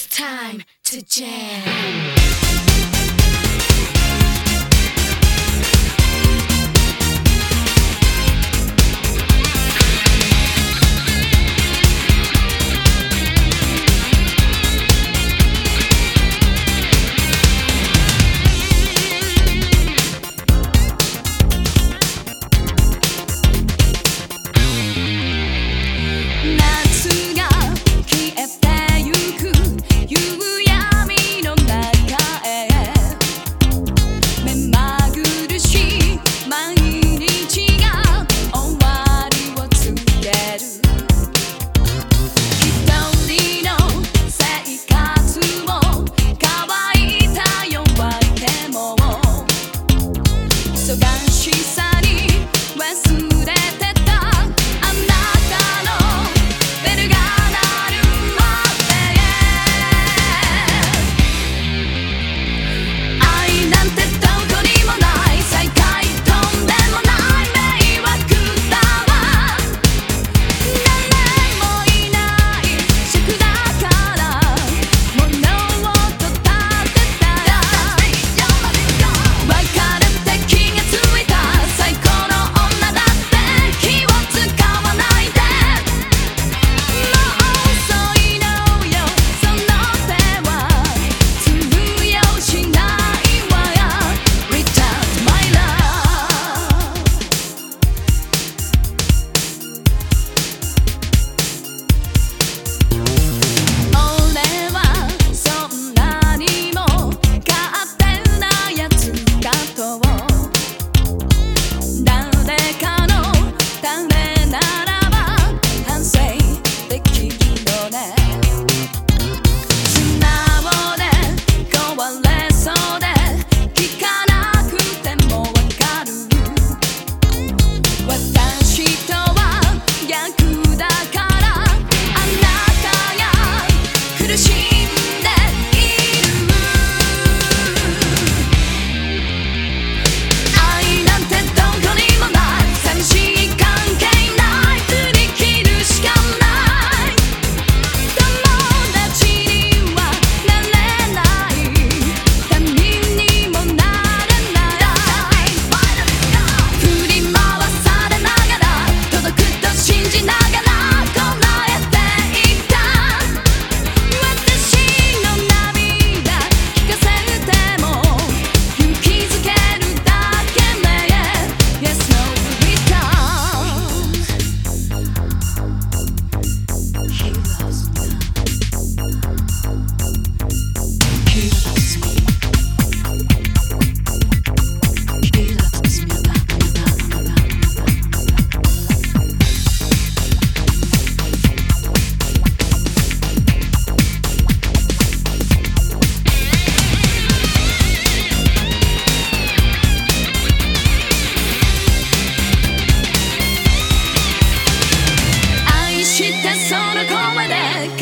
It's time to jam.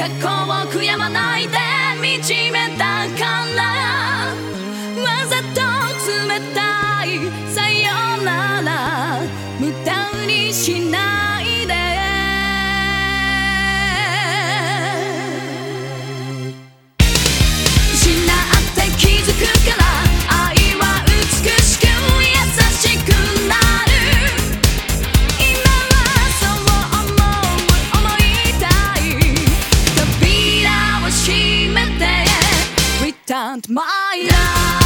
過去を悔やまないで導めたから。わざと冷たい。さよなら。無駄にしない。my life.